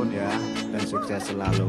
tahun ya dan sukses selalu.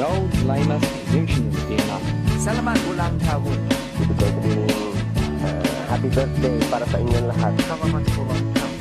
Don't blame us, Junction is being up. Salamat ulang taon. Ito ko happy birthday para sa inyo lahat. Salamat ulang taon.